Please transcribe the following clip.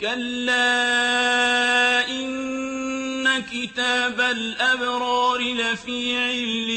كَلَّا إِنَّ كِتَابَ الْأَبْرَارِ لَفِي عِلِّيِّينَ